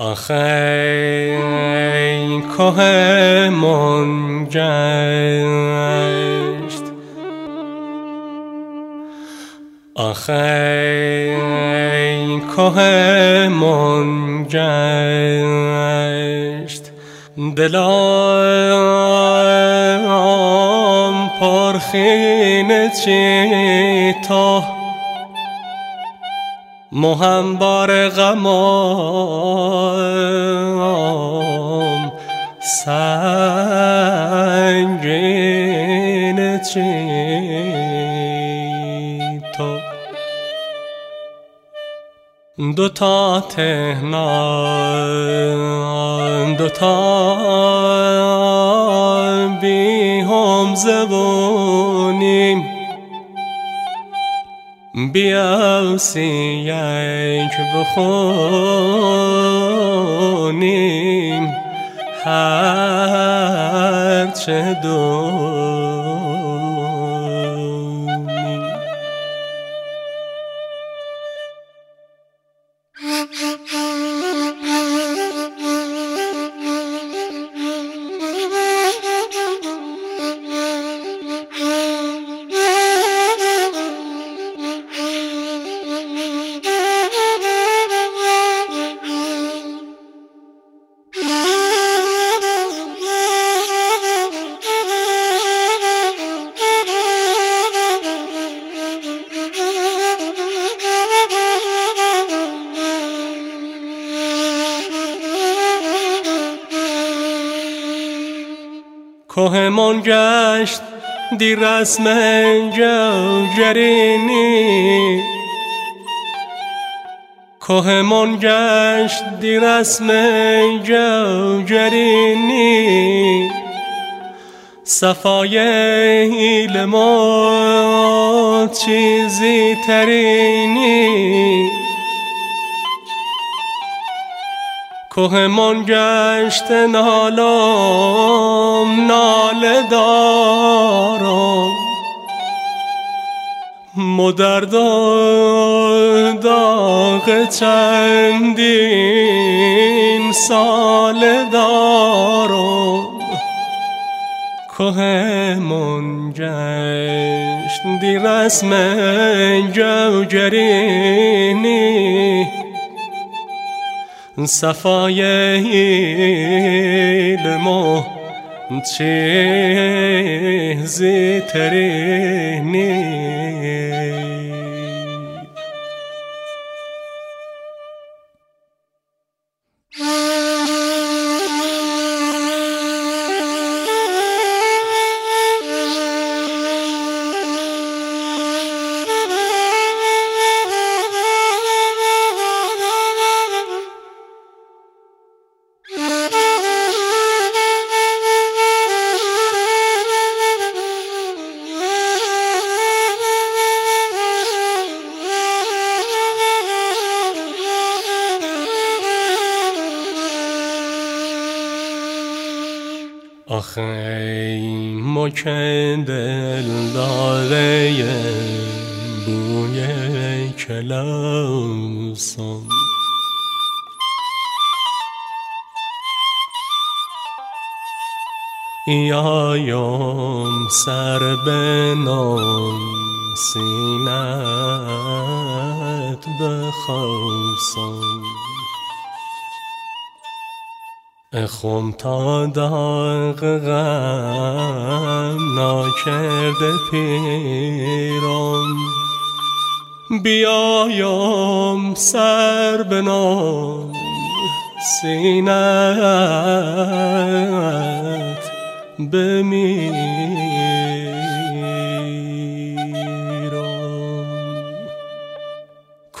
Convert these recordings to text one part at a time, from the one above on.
آخه که من گشت آخه که من گشت دلم پرخین چی تو مهم بار غمام. سنگین چی تو. دو تا تهنان دو تا بی هم زبونیم بیا یک بخونیم. هرچه دونیم کوهمان گشت دی رسم جوجرینی کوهمان گشت دی رسم جوجرینی صفای هیل ما چیزی ترینی. کوهمان گشت نالم ناله دارم. مدر داغ چندین سال دارم. کوهمان گشت دی رسم جوجرینی صفای علم چیزی ترینی ما که دل داره بوی کلاسم. یایم سر بنام سینت بخواسم. اخم تا غم ناکرده پیرم. بیایم سر بنام سینت بمیرم.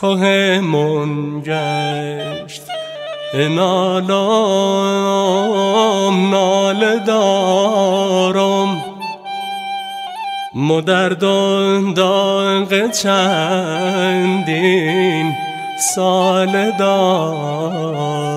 که من گشت نالام ناله دارم. مدردان داغ چندین سال دارم.